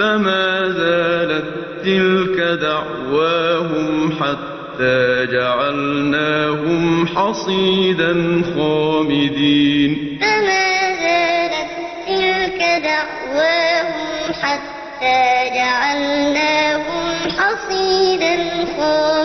فَمَا زَالَت تِّلْكَ دَعْوَاهُمْ حَتَّىٰ جَعَلْنَاهُمْ حَصِيدًا خَامِدِينَ فَمَا زَالَت تِّلْكَ دَعْوَاهُمْ حَتَّىٰ جَعَلْنَاهُمْ حَصِيدًا خَامِدِينَ